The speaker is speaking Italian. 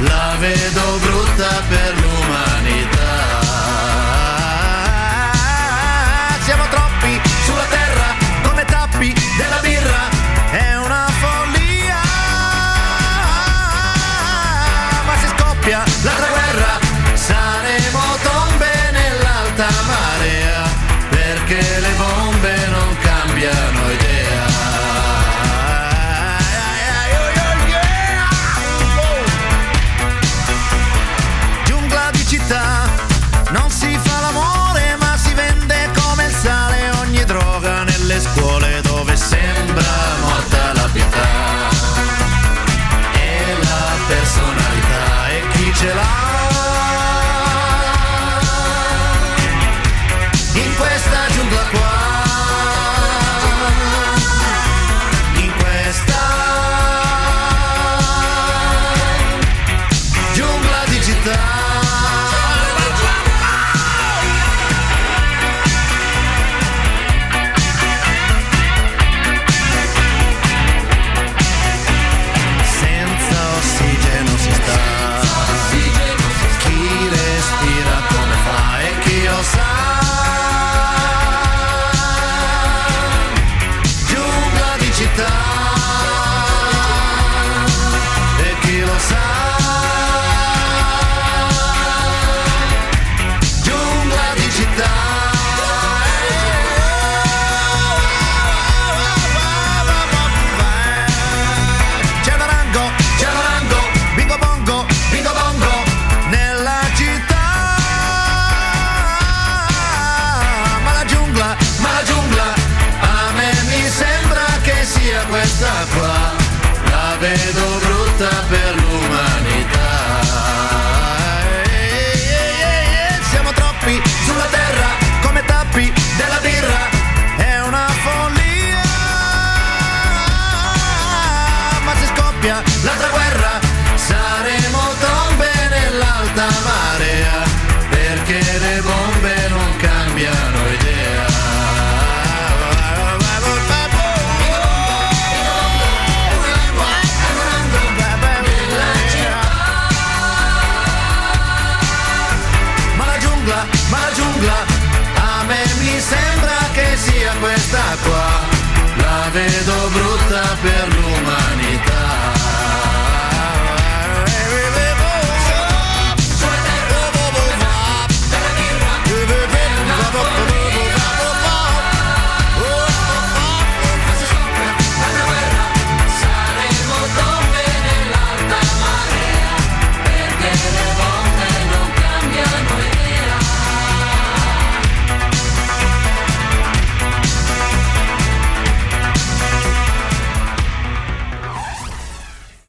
la vedo brutta per l'umanità. Siamo troppi sulla terra come tappi della birra, è una follia. Ma se scoppia l'altra guerra, saremo tombe nell'alta marea, perché le bombe non cambiano idea. Vedo brutta per l'umanità. Ehi, ehi, ehi, Siamo troppi sulla terra come tappi della birra. È una follia ma se scoppia l'altra guerra saremo tombe nell'alta marea perché le bombe non cambiano idea questa qua. La vedo brutta